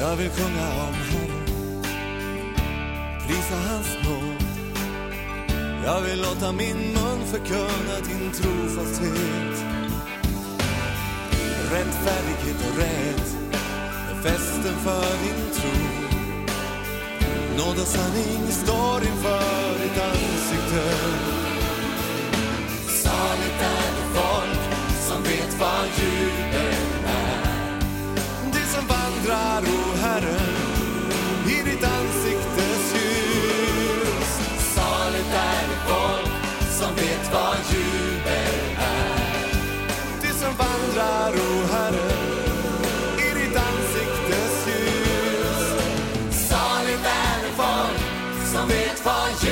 Jag vill sjunga om Herren, prisa hans nåd. Jag vill låta min mun förkunna din trofasthet. Rättfärdighet och rätt är festen för din tro. Nåd och sanning står inför ditt ansikte. Saligt är det folk som vet vad ljud van je.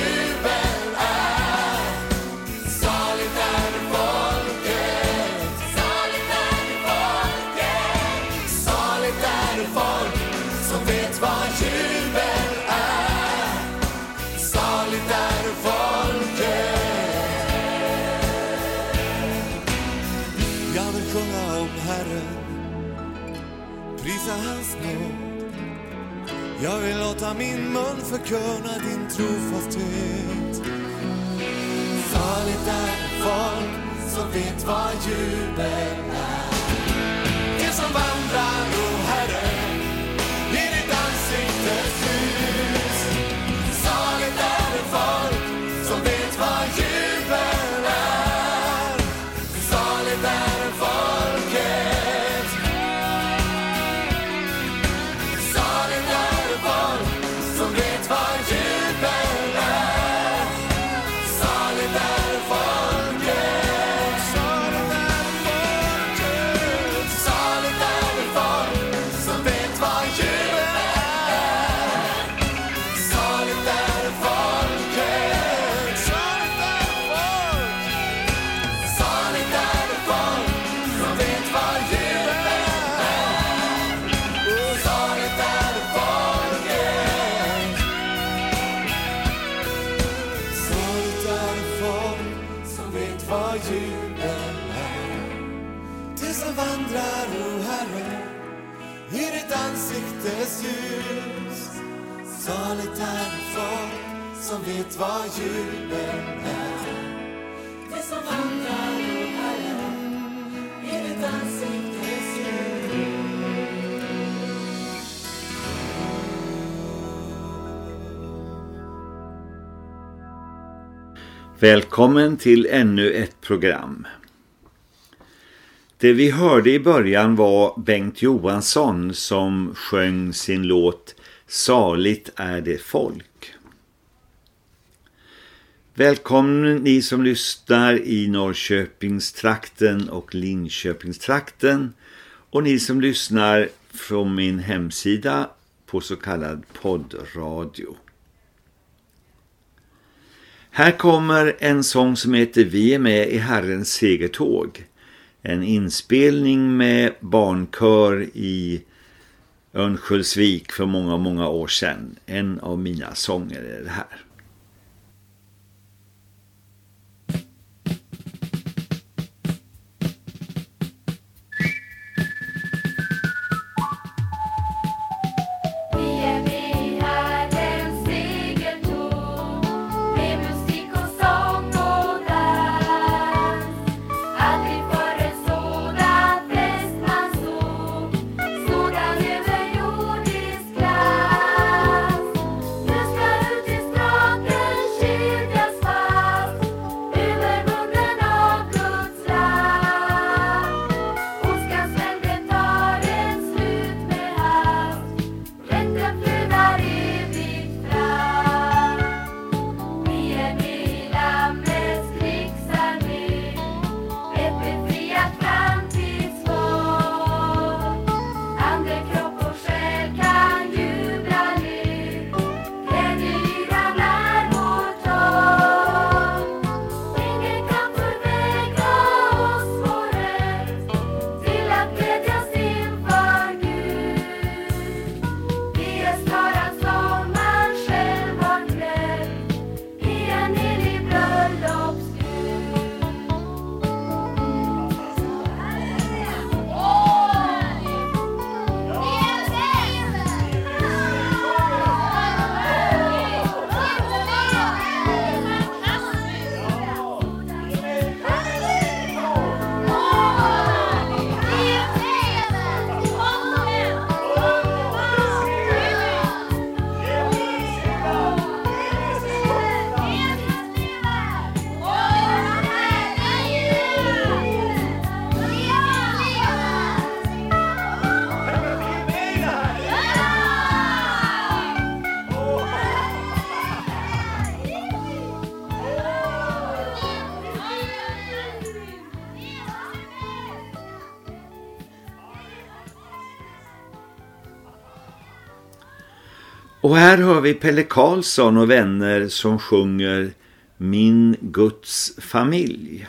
Jag vill låta min mun förkunna din trofasthet. Saligt är folk som vet vad jubel är. De som vandrar och är folk som vet vad julen är. Det som vandrar och härjar i ditt ansiktes. Välkommen till ännu ett program. Det vi hörde i början var Bengt Johansson som sjöng sin låt Saligt är det folk. Välkomna ni som lyssnar i Norrköpingstrakten och Linköpingstrakten och ni som lyssnar från min hemsida på så kallad poddradio. Här kommer en sång som heter Vi är med i Herrens segertåg. En inspelning med barnkör i Örnsköldsvik för många, många år sedan. En av mina sånger är det här. Och här hör vi Pelle Karlsson och vänner som sjunger Min Guds familj.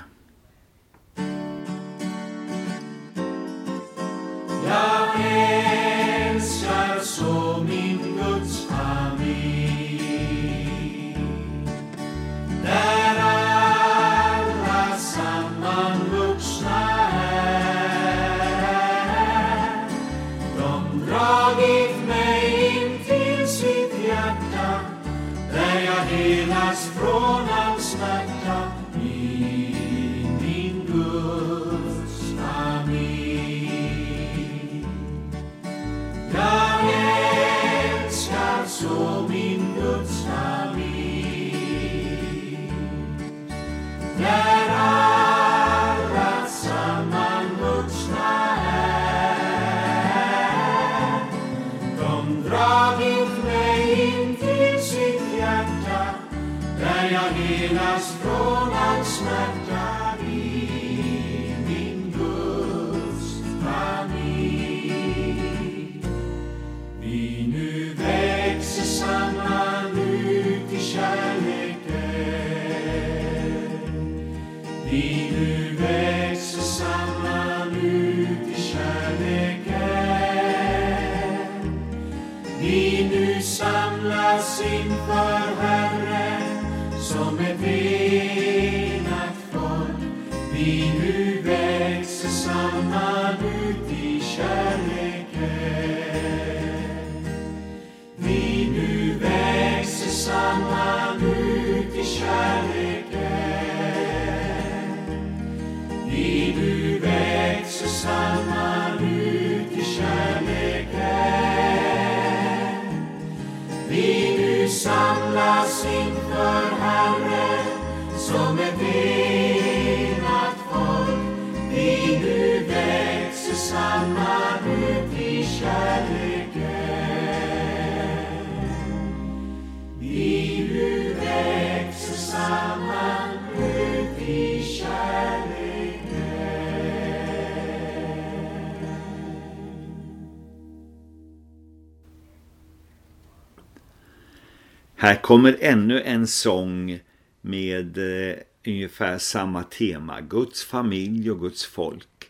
Här kommer ännu en sång med eh, ungefär samma tema. Guds familj och Guds folk.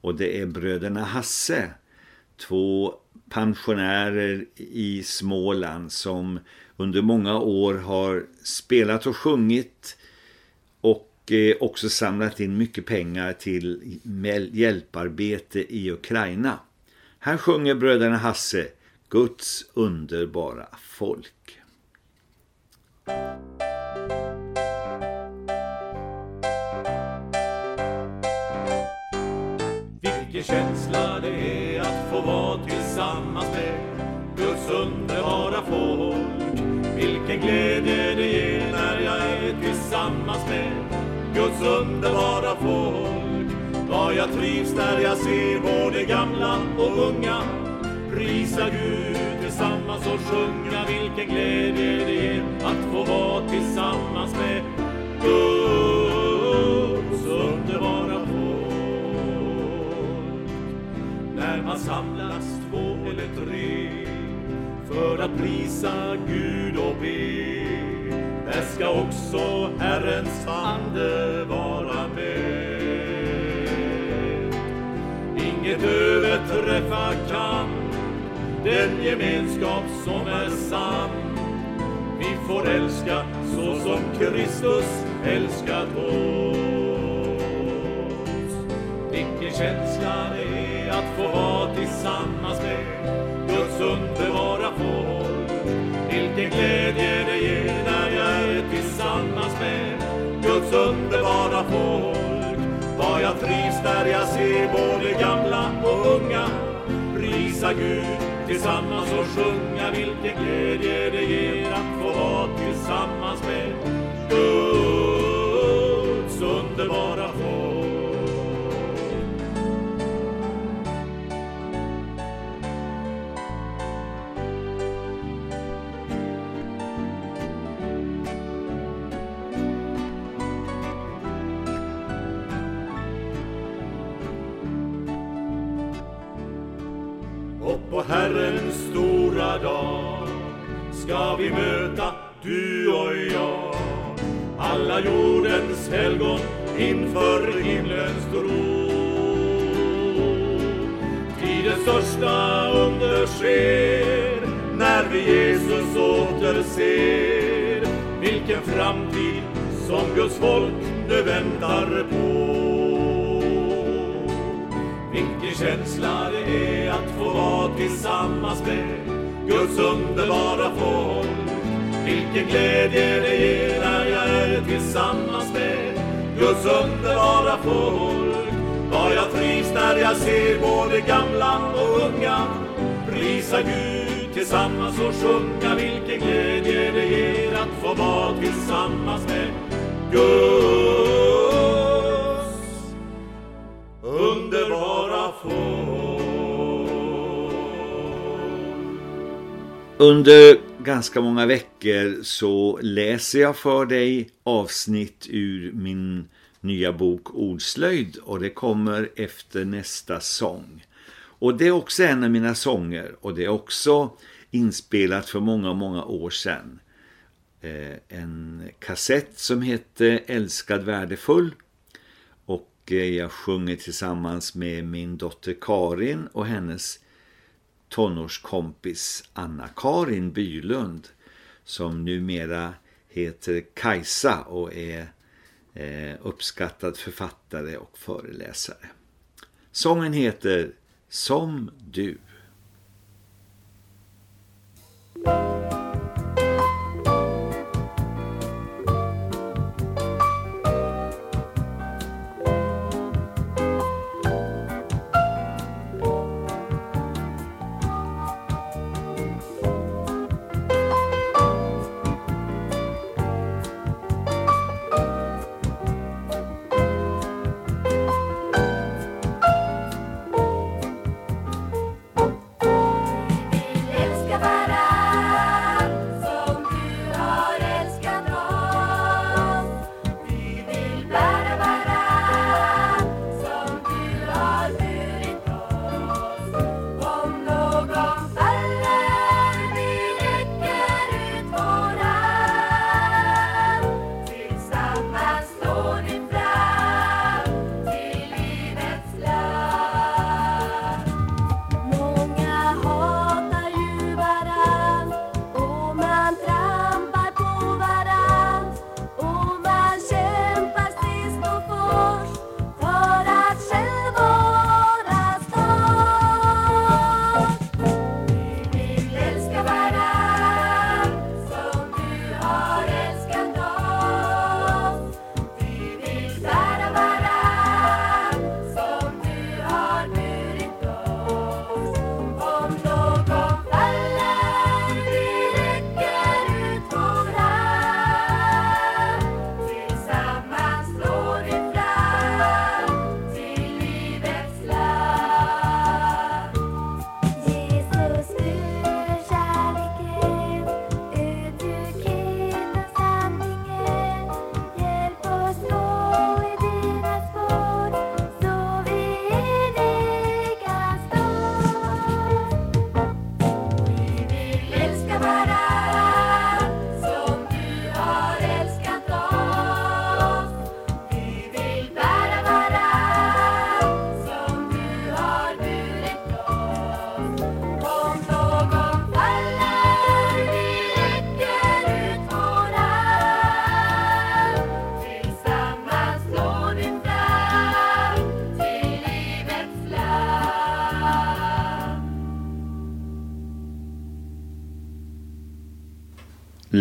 Och det är bröderna Hasse. Två pensionärer i Småland som under många år har spelat och sjungit och eh, också samlat in mycket pengar till hjälparbete i Ukraina. Här sjunger bröderna Hasse Guds underbara folk. Vilken känsla det är att få vara tillsammans med Guds underbara folk. Vilken glädje det ger när jag är tillsammans med Guds underbara folk. Vad jag trivs när jag ser både gamla och unga prisa Gud tillsammans och sjunga vilken glädje prisa Gud och be där ska också Herrens ande vara med. Inget överträffa kan den gemenskap som är sann. Vi får älska så som Kristus älskat oss. Vilken känsla det är att få vara tillsammans med Guds underbara. Vilken glädje det ger när jag är tillsammans med Guds underbara folk. Vad jag trivs där jag ser både gamla och unga prisa Gud tillsammans och sjunga vilken glädje det ger att få vara tillsammans med Guds ska vi möta du och jag alla jordens helgon inför himlens tron. Tidens största under sker när vi Jesus återser. Vilken framtid som Guds folk nu väntar Vilken glädje det ger när jag är tillsammans med Guds underbara folk. Vad jag trivs när jag ser både gamla och unga prisa Gud tillsammans och sjunga vilken glädje det ger att få vara tillsammans med Guds underbara folk. Under ganska många veckor så läser jag för dig avsnitt ur min nya bok Ordslöjd och det kommer efter nästa sång. Och det är också en av mina sånger och det är också inspelat för många, många år sedan. Eh, en kassett som heter Älskad värdefull och eh, jag sjunger tillsammans med min dotter Karin och hennes tonårskompis Anna-Karin Bylund som numera heter Kajsa och är eh, uppskattad författare och föreläsare. Sången heter Som du.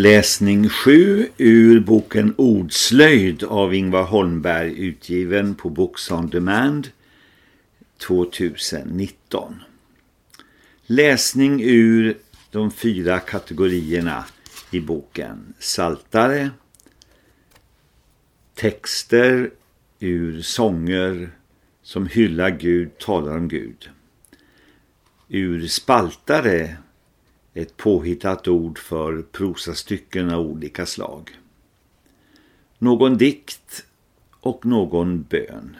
Läsning 7 ur boken Ordslöjd av Ingvar Holmberg utgiven på Books on Demand 2019. Läsning ur de fyra kategorierna i boken. Saltare, texter ur sånger som hyllar Gud, talar om Gud. Ur spaltare ett påhittat ord för prosastycken av olika slag. Någon dikt och någon bön.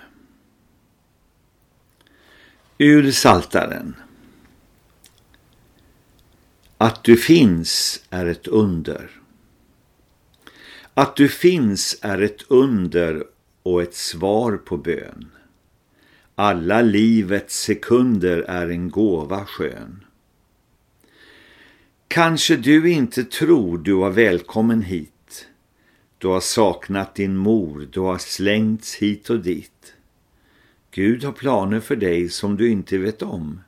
Ur saltaren. Att du finns är ett under. Att du finns är ett under och ett svar på bön. Alla livets sekunder är en gåva skön. Kanske du inte tror du var välkommen hit. Du har saknat din mor, du har slängts hit och dit. Gud har planer för dig som du inte vet om.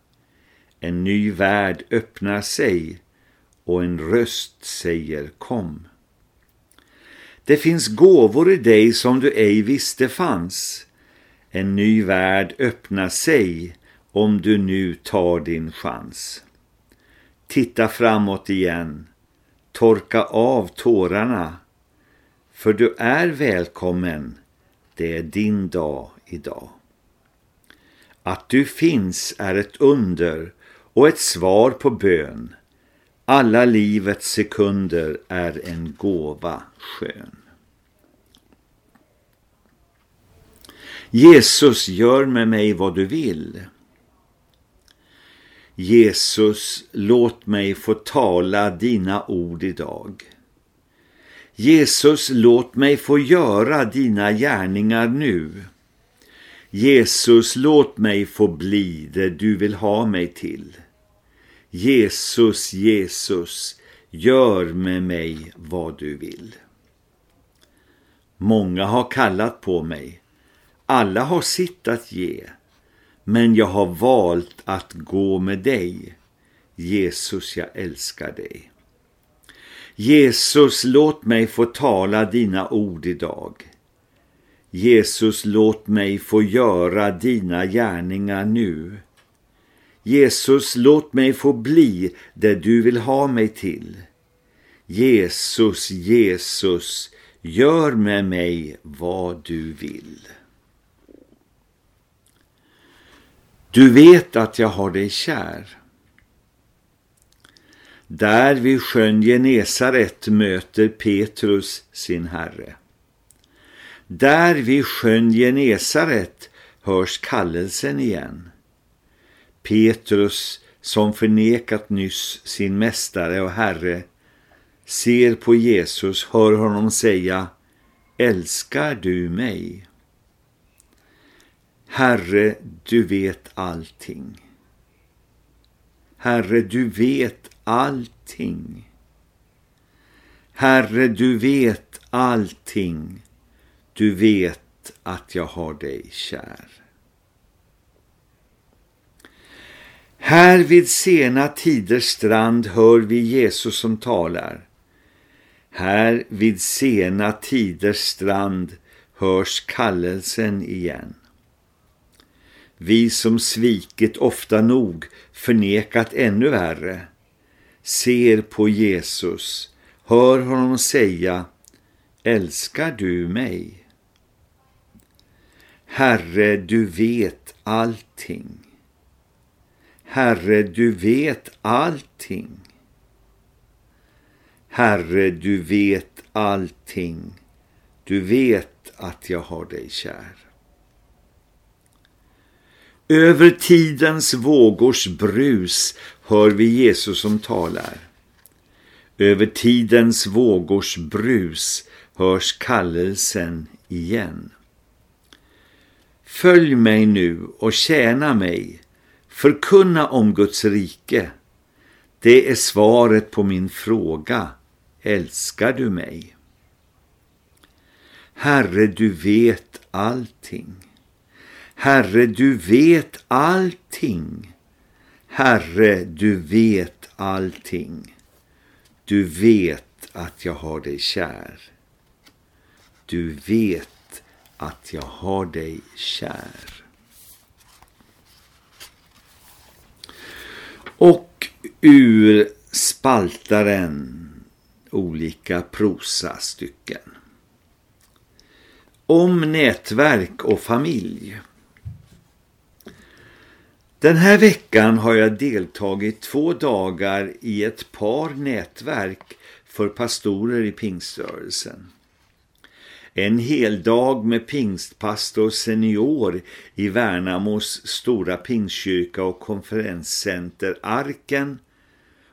En ny värld öppnar sig och en röst säger kom. Det finns gåvor i dig som du ej visste fanns. En ny värld öppnar sig om du nu tar din chans. Titta framåt igen. Torka av tårarna. För du är välkommen. Det är din dag idag. Att du finns är ett under och ett svar på bön. Alla livets sekunder är en gåva skön. Jesus, gör med mig vad du vill. Jesus, låt mig få tala dina ord idag. Jesus, låt mig få göra dina gärningar nu. Jesus, låt mig få bli det du vill ha mig till. Jesus, Jesus, gör med mig vad du vill. Många har kallat på mig. Alla har sitt att ge. Men jag har valt att gå med dig. Jesus, jag älskar dig. Jesus, låt mig få tala dina ord idag. Jesus, låt mig få göra dina gärningar nu. Jesus, låt mig få bli det du vill ha mig till. Jesus, Jesus, gör med mig vad du vill. Du vet att jag har dig kär. Där vid sjön Genesaret möter Petrus sin herre. Där vid sjön Genesaret hörs kallelsen igen. Petrus, som förnekat nyss sin mästare och herre, ser på Jesus, hör honom säga Älskar du mig? Herre, du vet allting. Herre, du vet allting. Herre, du vet allting. Du vet att jag har dig kär. Här vid sena tiders strand hör vi Jesus som talar. Här vid sena tiders strand hörs kallelsen igen. Vi som svikit ofta nog, förnekat ännu värre, ser på Jesus, hör honom säga, älskar du mig? Herre, du vet allting. Herre, du vet allting. Herre, du vet allting. Du vet att jag har dig kär. Över tidens vågors brus hör vi Jesus som talar. Över tidens vågors brus hörs kallelsen igen. Följ mig nu och tjäna mig, förkunna om Guds rike. Det är svaret på min fråga, älskar du mig? Herre, du vet allting. Herre, du vet allting. Herre, du vet allting. Du vet att jag har dig kär. Du vet att jag har dig kär. Och ur spaltaren olika prosastycken. Om nätverk och familj. Den här veckan har jag deltagit två dagar i ett par nätverk för pastorer i pingströrelsen. En hel dag med pingstpastor senior i Värnamos stora pingstkyrka och konferenscenter Arken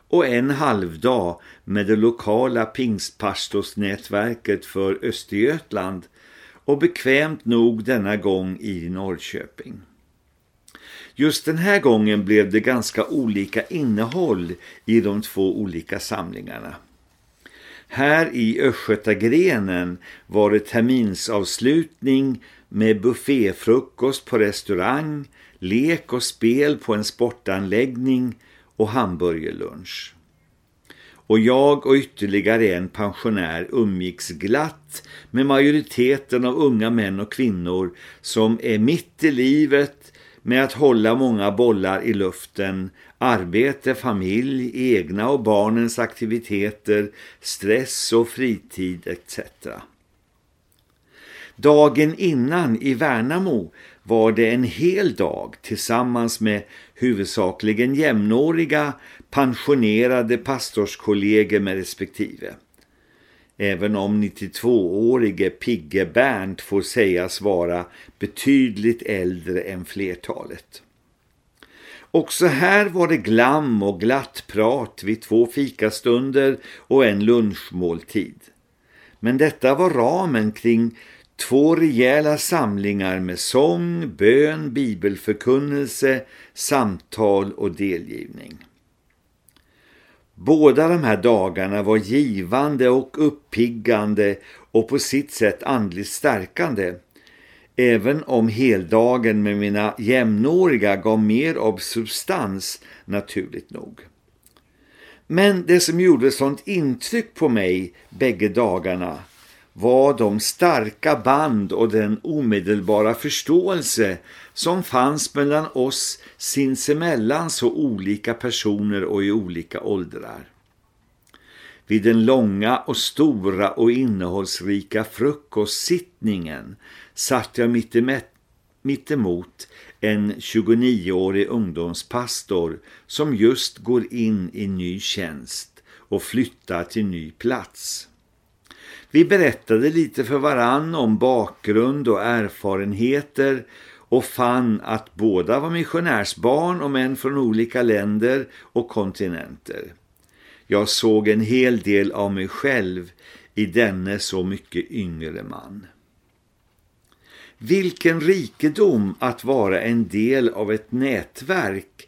och en halvdag med det lokala pingstpastorsnätverket för Östergötland och bekvämt nog denna gång i Norrköping. Just den här gången blev det ganska olika innehåll i de två olika samlingarna. Här i Östgötagrenen var det terminsavslutning med bufféfrukost på restaurang, lek och spel på en sportanläggning och hamburgerlunch. Och jag och ytterligare en pensionär umgicks glatt med majoriteten av unga män och kvinnor som är mitt i livet med att hålla många bollar i luften, arbete, familj, egna och barnens aktiviteter, stress och fritid etc. Dagen innan i Värnamo var det en hel dag tillsammans med huvudsakligen jämnåriga pensionerade pastorskollegor med respektive. Även om 92-årige Pigge Bernt får sägas vara betydligt äldre än flertalet. Också här var det glam och glatt prat vid två fikastunder och en lunchmåltid. Men detta var ramen kring två rejäla samlingar med sång, bön, bibelförkunnelse, samtal och delgivning. Båda de här dagarna var givande och uppiggande och på sitt sätt andligt stärkande. Även om heldagen med mina jämnåriga gav mer av substans, naturligt nog. Men det som gjorde sånt intryck på mig bägge dagarna var de starka band och den omedelbara förståelse som fanns mellan oss sinsemellan så olika personer och i olika åldrar. Vid den långa och stora och innehållsrika frukostsittningen satt jag mittemot en 29-årig ungdomspastor som just går in i ny tjänst och flyttar till ny plats. Vi berättade lite för varann om bakgrund och erfarenheter och fann att båda var missionärsbarn och män från olika länder och kontinenter. Jag såg en hel del av mig själv i denne så mycket yngre man. Vilken rikedom att vara en del av ett nätverk,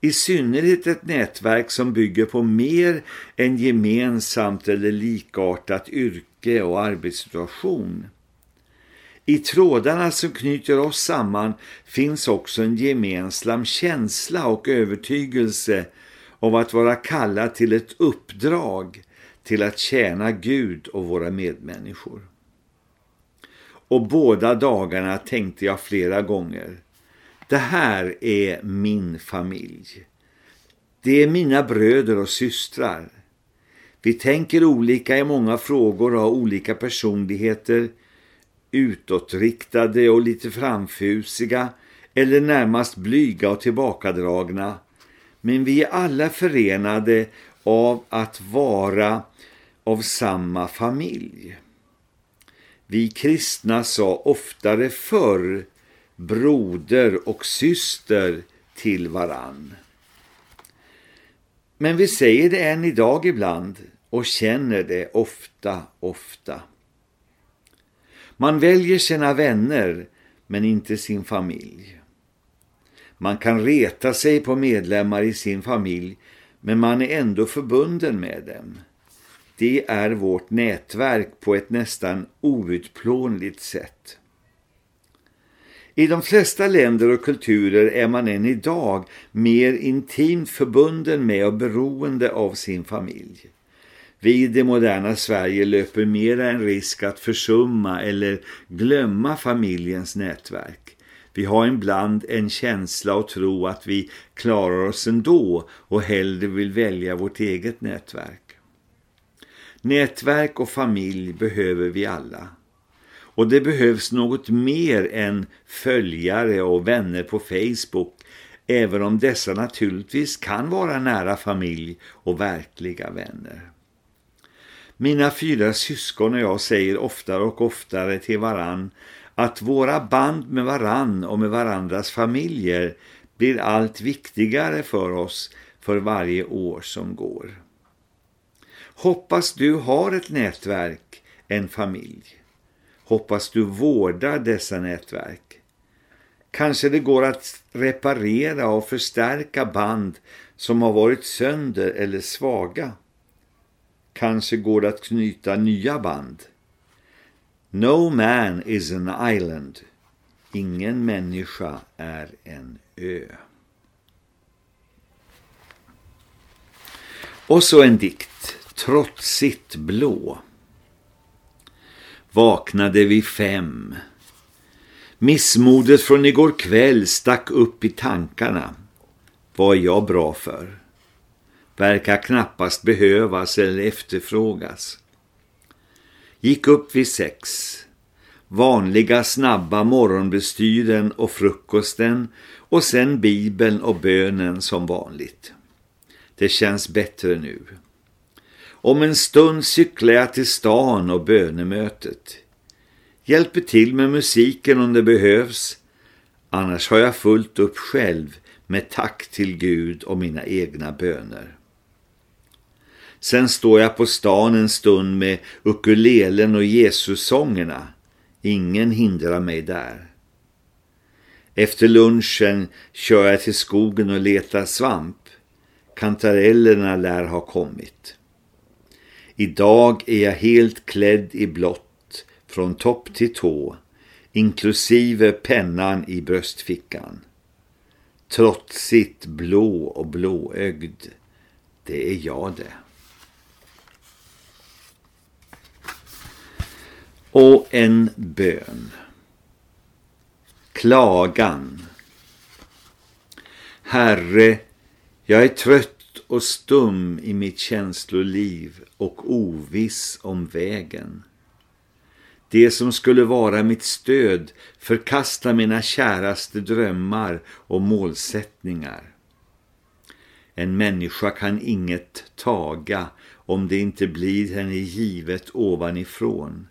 i synnerhet ett nätverk som bygger på mer än gemensamt eller likartat yrke och arbetssituation. I trådarna som knyter oss samman finns också en gemensam känsla och övertygelse om att vara kallad till ett uppdrag till att tjäna Gud och våra medmänniskor. Och båda dagarna tänkte jag flera gånger, det här är min familj. Det är mina bröder och systrar. Vi tänker olika i många frågor och har olika personligheter, utåtriktade och lite framfusiga eller närmast blyga och tillbakadragna. Men vi är alla förenade av att vara av samma familj. Vi kristna sa oftare förr broder och syster till varann. Men vi säger det än idag ibland och känner det ofta, ofta. Man väljer sina vänner men inte sin familj. Man kan reta sig på medlemmar i sin familj men man är ändå förbunden med dem. Det är vårt nätverk på ett nästan outplånligt sätt. I de flesta länder och kulturer är man än idag mer intimt förbunden med och beroende av sin familj. vi i det moderna Sverige löper mera en risk att försumma eller glömma familjens nätverk. Vi har ibland en känsla och tro att vi klarar oss ändå och hellre vill välja vårt eget nätverk. Nätverk och familj behöver vi alla. Och det behövs något mer än följare och vänner på Facebook, även om dessa naturligtvis kan vara nära familj och verkliga vänner. Mina fyra syskon och jag säger oftare och oftare till varann att våra band med varann och med varandras familjer blir allt viktigare för oss för varje år som går. Hoppas du har ett nätverk, en familj. Hoppas du vårdar dessa nätverk. Kanske det går att reparera och förstärka band som har varit sönder eller svaga. Kanske går det att knyta nya band. No man is an island. Ingen människa är en ö. Och så en dikt, Trotsigt blå. Vaknade vid fem. Missmodet från igår kväll stack upp i tankarna. Vad är jag bra för? Verkar knappast behövas eller efterfrågas. Gick upp vid sex. Vanliga snabba morgonbestyren och frukosten och sen bibeln och bönen som vanligt. Det känns bättre nu. Om en stund cyklar jag till stan och bönemötet. Hjälper till med musiken om det behövs. Annars har jag fullt upp själv med tack till Gud och mina egna böner. Sen står jag på stan en stund med ukulelen och Jesussångerna. Ingen hindrar mig där. Efter lunchen kör jag till skogen och letar svamp. Kantarellerna lär ha kommit. Idag är jag helt klädd i blått från topp till tå, inklusive pennan i bröstfickan. Trotsigt blå och blåögd, det är jag det. Och en bön. Klagan. Herre, jag är trött och stum i mitt känsloliv och oviss om vägen. Det som skulle vara mitt stöd förkastar mina käraste drömmar och målsättningar. En människa kan inget taga om det inte blir henne givet ovanifrån.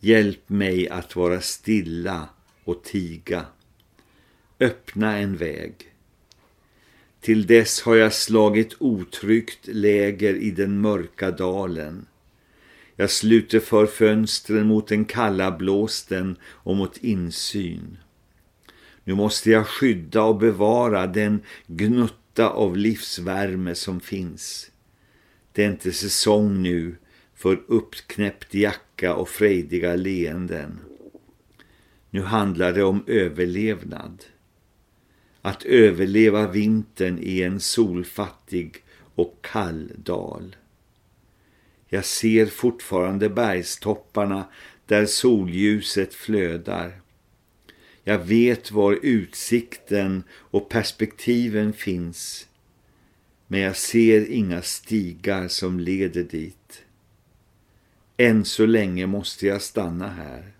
Hjälp mig att vara stilla och tiga. Öppna en väg. Till dess har jag slagit otryggt läger i den mörka dalen. Jag sluter för fönstren mot den kalla blåsten och mot insyn. Nu måste jag skydda och bevara den gnutta av livsvärme som finns. Det är inte säsong nu för uppknäppt jacka och frejdiga leenden. Nu handlar det om överlevnad att överleva vintern i en solfattig och kall dal. Jag ser fortfarande bergstopparna där solljuset flödar. Jag vet var utsikten och perspektiven finns, men jag ser inga stigar som leder dit. Än så länge måste jag stanna här.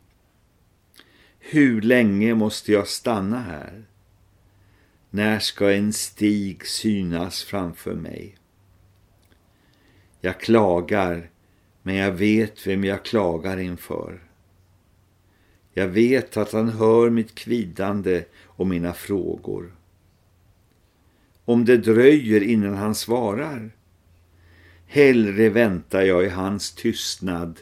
Hur länge måste jag stanna här? När ska en stig synas framför mig? Jag klagar, men jag vet vem jag klagar inför. Jag vet att han hör mitt kvidande och mina frågor. Om det dröjer innan han svarar, hellre väntar jag i hans tystnad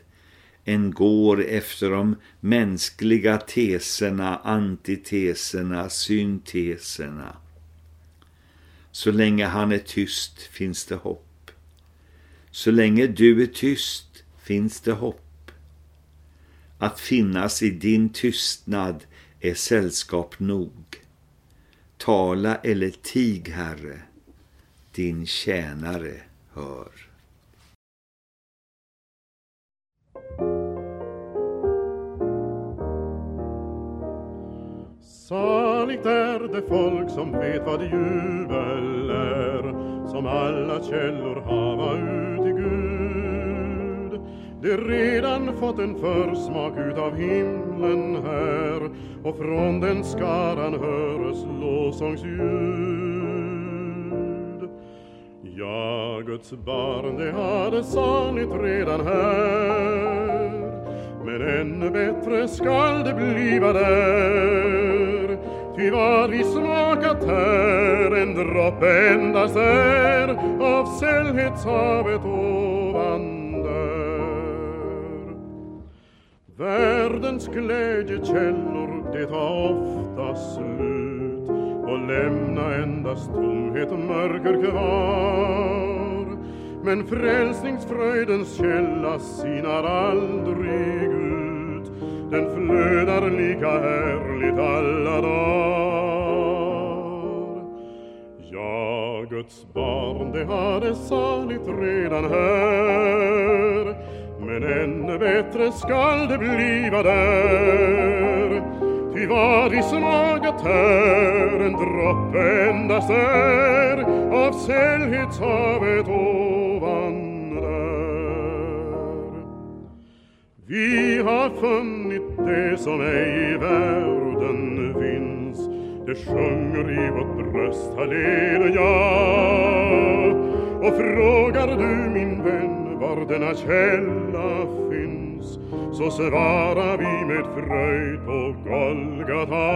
en går efter de mänskliga teserna, antiteserna, synteserna. Så länge han är tyst finns det hopp. Så länge du är tyst finns det hopp. Att finnas i din tystnad är sällskap nog. Tala eller tig, Herre, din tjänare hör. Saligt är det folk som vet vad jubel är som alla källor hava ut i Gud. De redan fått en försmak utav himlen här och från den skaran höres lovsångsljud. Ja, Guds barn, det hade saligt redan här men ännu bättre skall det bliva där Ty vad vi smakat här en droppe endast är av sällhetshavet ovan där Världens glädjekällor det tar ofta slut och lämna endast tomhet och mörker kvar. Men frälsningsfröjdens källa sinar aldrig ut den flödar lika härligt alla dagar. Ja, Guds barn, det har det saligt redan här Men ännu bättre skall det bliva där Ty vad vi smakat här en droppe endast är av sällhetshavet år Vi har funnit det som ej i världen finns. Det sjunger i vårt bröst halleluja. Och frågar du min vän var denna källa finns så svarar vi med fröjd på Golgata.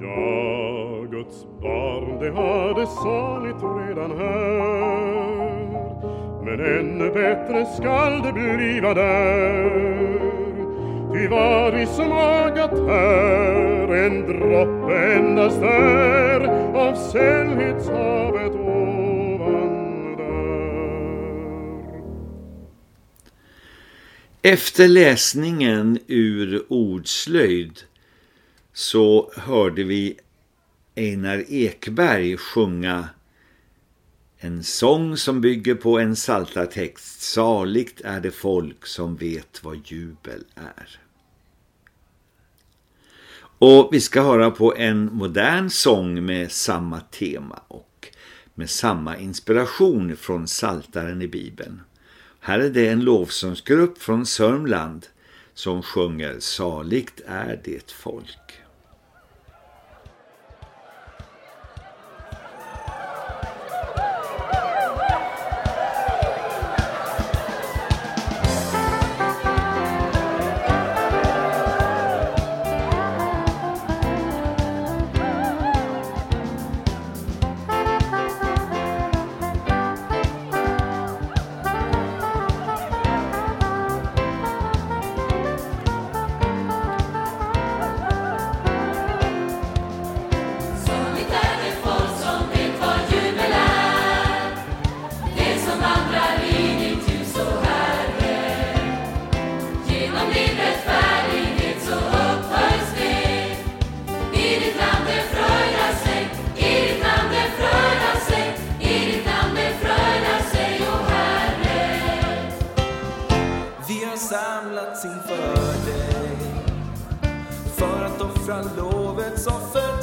Ja, Guds barn, det har det saligt redan här men ännu bättre skall det bliva där Ty vad vi smakat här en droppe endast är av sällhetshavet ovan där. Efter läsningen ur ordslöjd så hörde vi Einar Ekberg sjunga en sång som bygger på en saltartext. Saligt är det folk som vet vad jubel är. Och vi ska höra på en modern sång med samma tema och med samma inspiration från saltaren i Bibeln. Här är det en lovsångsgrupp från Sörmland som sjunger Saligt är det folk. sans fin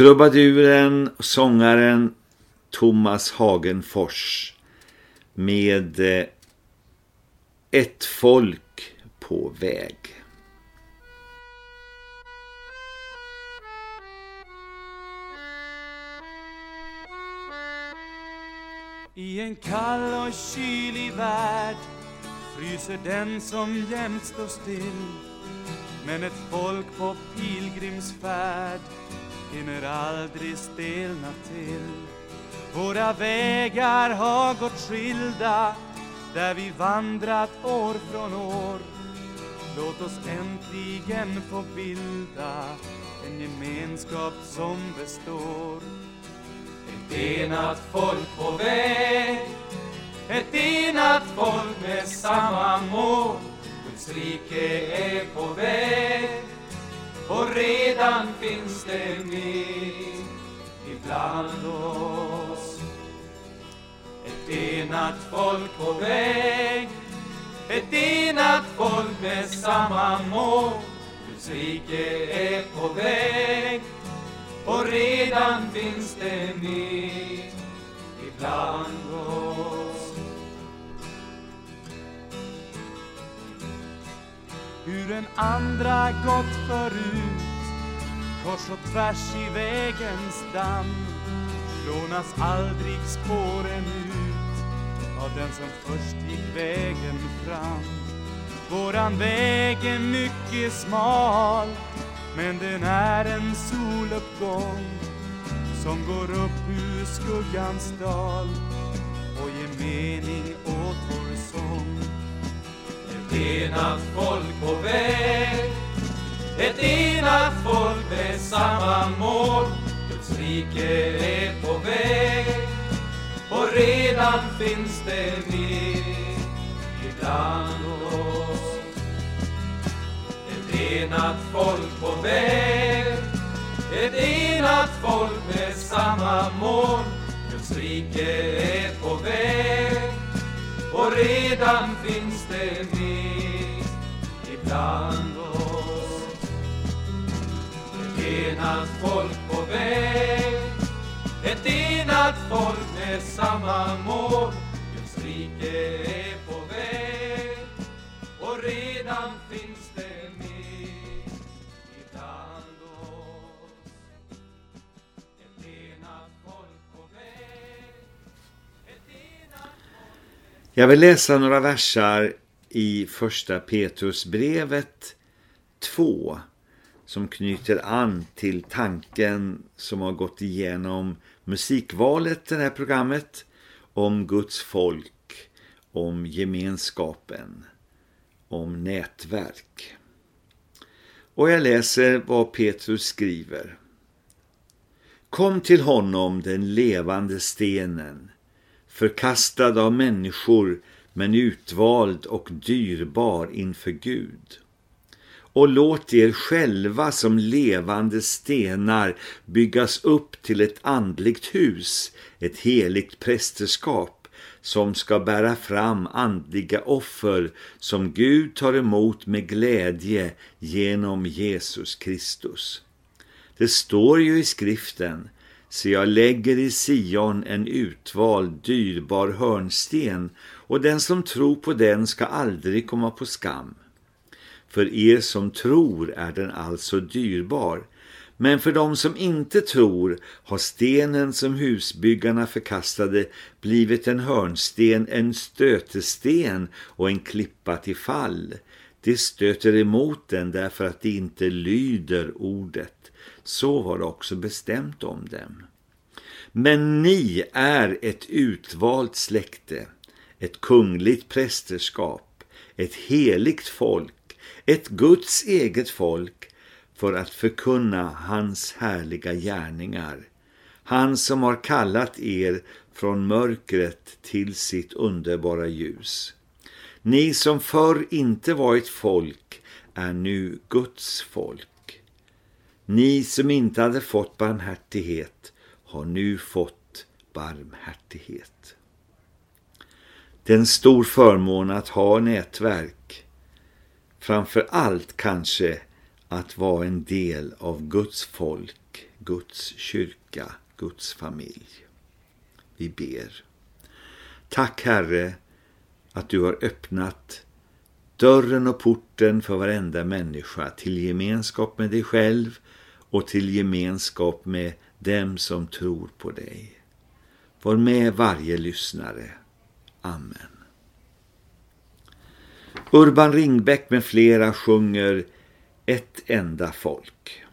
trubaduren och sångaren Thomas Hagenfors med eh, Ett folk på väg. I en kall och kylig värld fryser den som jämt står still Men ett folk på pilgrimsfärd hinner aldrig stelna till. Våra vägar har gått skilda där vi vandrat år från år. Låt oss äntligen få bilda en gemenskap som består. Ett enat folk på väg Ett enat folk med samma mål. Guds rike är på väg. Och redan finns det med ibland oss Ett enat folk på väg Ett enat folk med samma mål Guds rike är på väg och redan finns det med ibland oss. Hur en andra gått förut, kors och tvärs i vägens damm, lånas aldrig spåren ut av den som först gick vägen fram. Våran väg är mycket smal men den är en soluppgång som går upp ur skuggans dal och ger mening åt vår sång. Ett enat folk på väg, ett enat folk med samma mål. Guds rike är på väg. Och redan finns det med ibland oss. Ett enat folk på väg. Ett enat folk med samma mål. Guds rike är på väg. Och redan finns det ibland oss Ett enat folk på väg Ett enat folk med samma mål Guds rike är på väg och redan finns det med ibland oss. Ett enat folk på väg, ett enat folk med... Jag vill läsa några versar i första Petrusbrevet 2 som knyter an till tanken som har gått igenom musikvalet det här programmet om Guds folk, om gemenskapen, om nätverk. Och jag läser vad Petrus skriver. Kom till honom den levande stenen förkastad av människor men utvald och dyrbar inför Gud. Och låt er själva som levande stenar byggas upp till ett andligt hus, ett heligt prästerskap som ska bära fram andliga offer som Gud tar emot med glädje genom Jesus Kristus. Det står ju i skriften så jag lägger i Sion en utvald, dyrbar hörnsten och den som tror på den ska aldrig komma på skam. För er som tror är den alltså dyrbar, men för dem som inte tror har stenen som husbyggarna förkastade blivit en hörnsten, en stötesten och en klippa till fall. Det stöter emot den därför att det inte lyder ordet. Så var det också bestämt om dem. Men ni är ett utvalt släkte, ett kungligt prästerskap, ett heligt folk, ett Guds eget folk för att förkunna hans härliga gärningar. Han som har kallat er från mörkret till sitt underbara ljus. Ni som förr inte var ett folk är nu Guds folk. Ni som inte hade fått barmhärtighet har nu fått barmhärtighet. Det är en stor förmån att ha nätverk. Framför allt kanske att vara en del av Guds folk, Guds kyrka, Guds familj. Vi ber. Tack Herre att du har öppnat dörren och porten för varenda människa till gemenskap med dig själv och till gemenskap med dem som tror på dig. Var med varje lyssnare. Amen. Urban Ringbäck med flera sjunger Ett enda folk.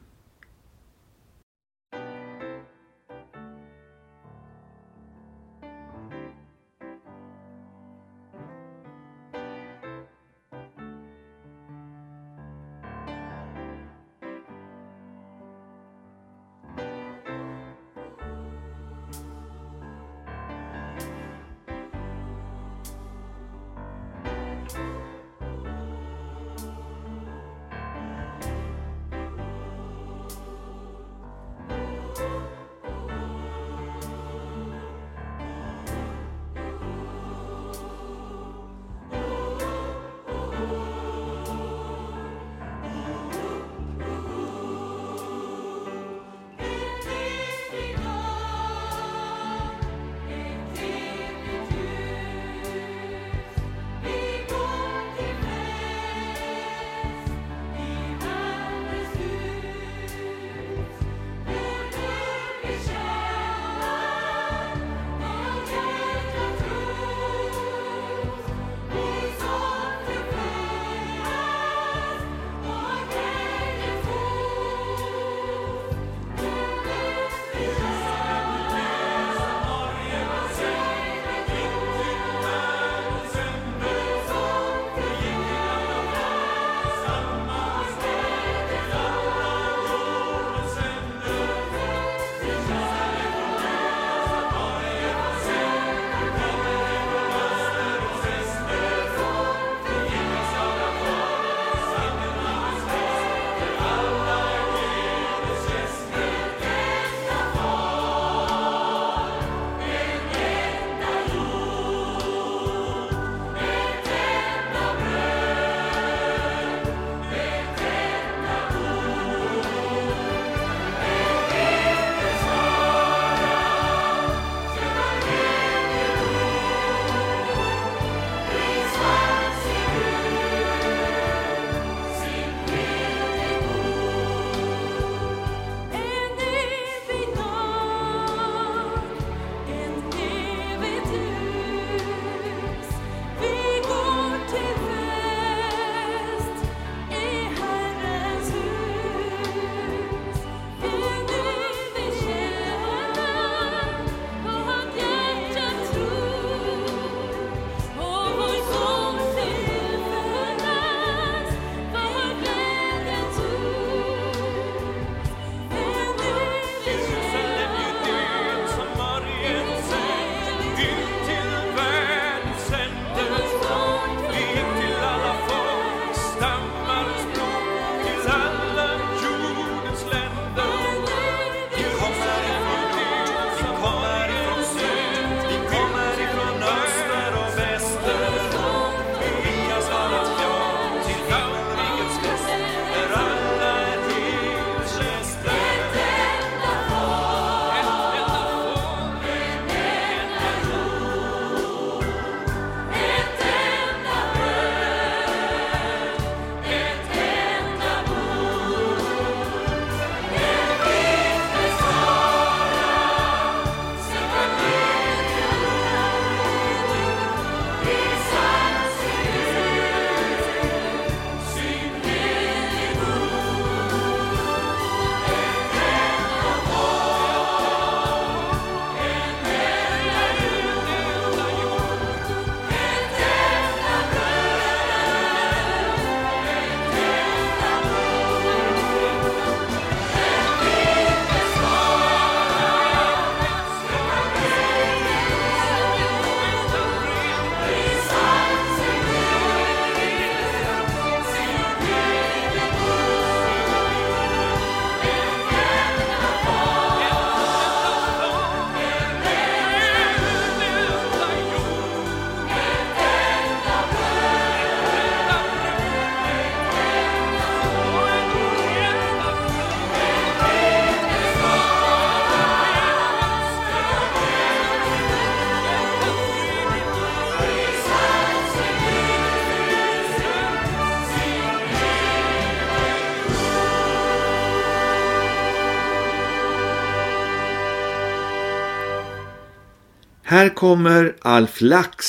Här kommer Alf Lax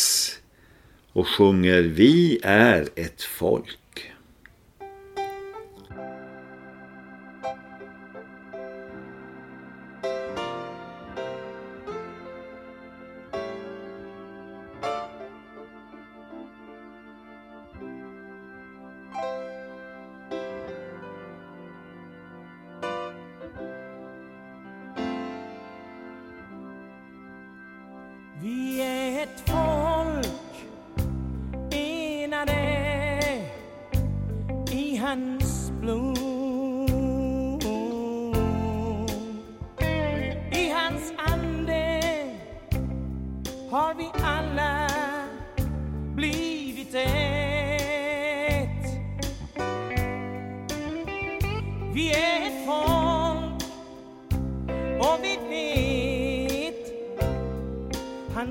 och sjunger Vi är ett folk.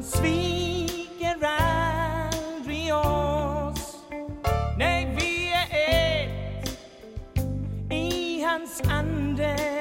sviker aldrig oss. Nej, vi är ett i hans ande.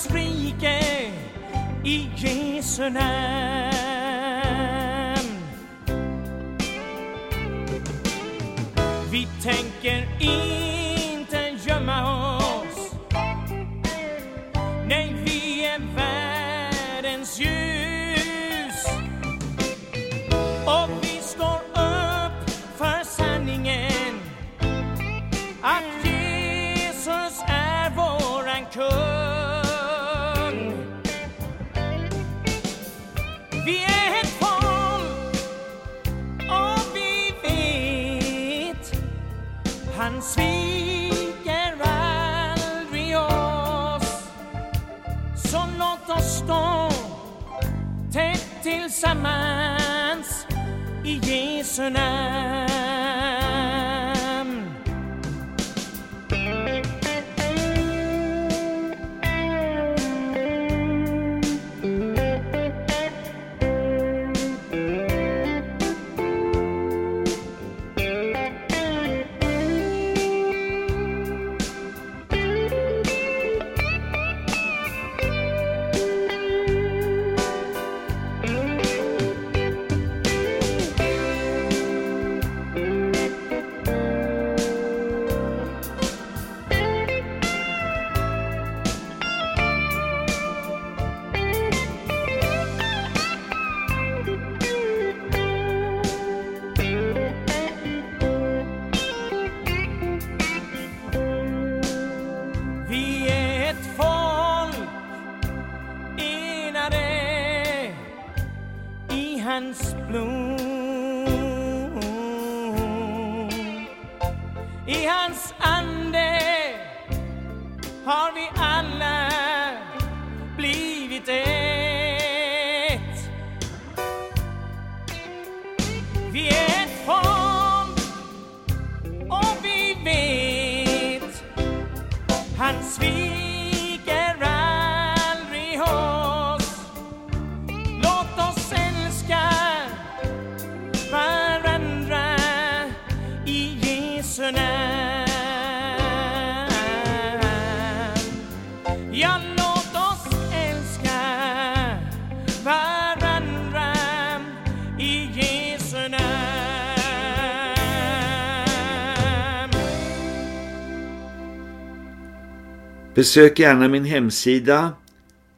svike i že se personnages. Besök gärna min hemsida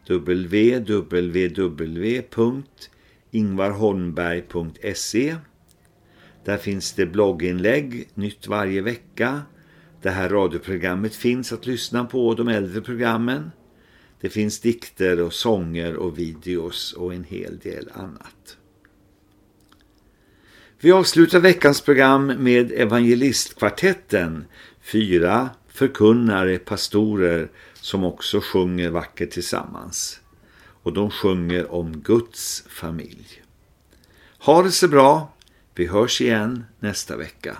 www.ingvarholmberg.se Där finns det blogginlägg, nytt varje vecka. Det här radioprogrammet finns att lyssna på, de äldre programmen. Det finns dikter och sånger och videos och en hel del annat. Vi avslutar veckans program med Evangelistkvartetten 4 förkunnare, pastorer som också sjunger vackert tillsammans. Och de sjunger om Guds familj. Ha det så bra. Vi hörs igen nästa vecka.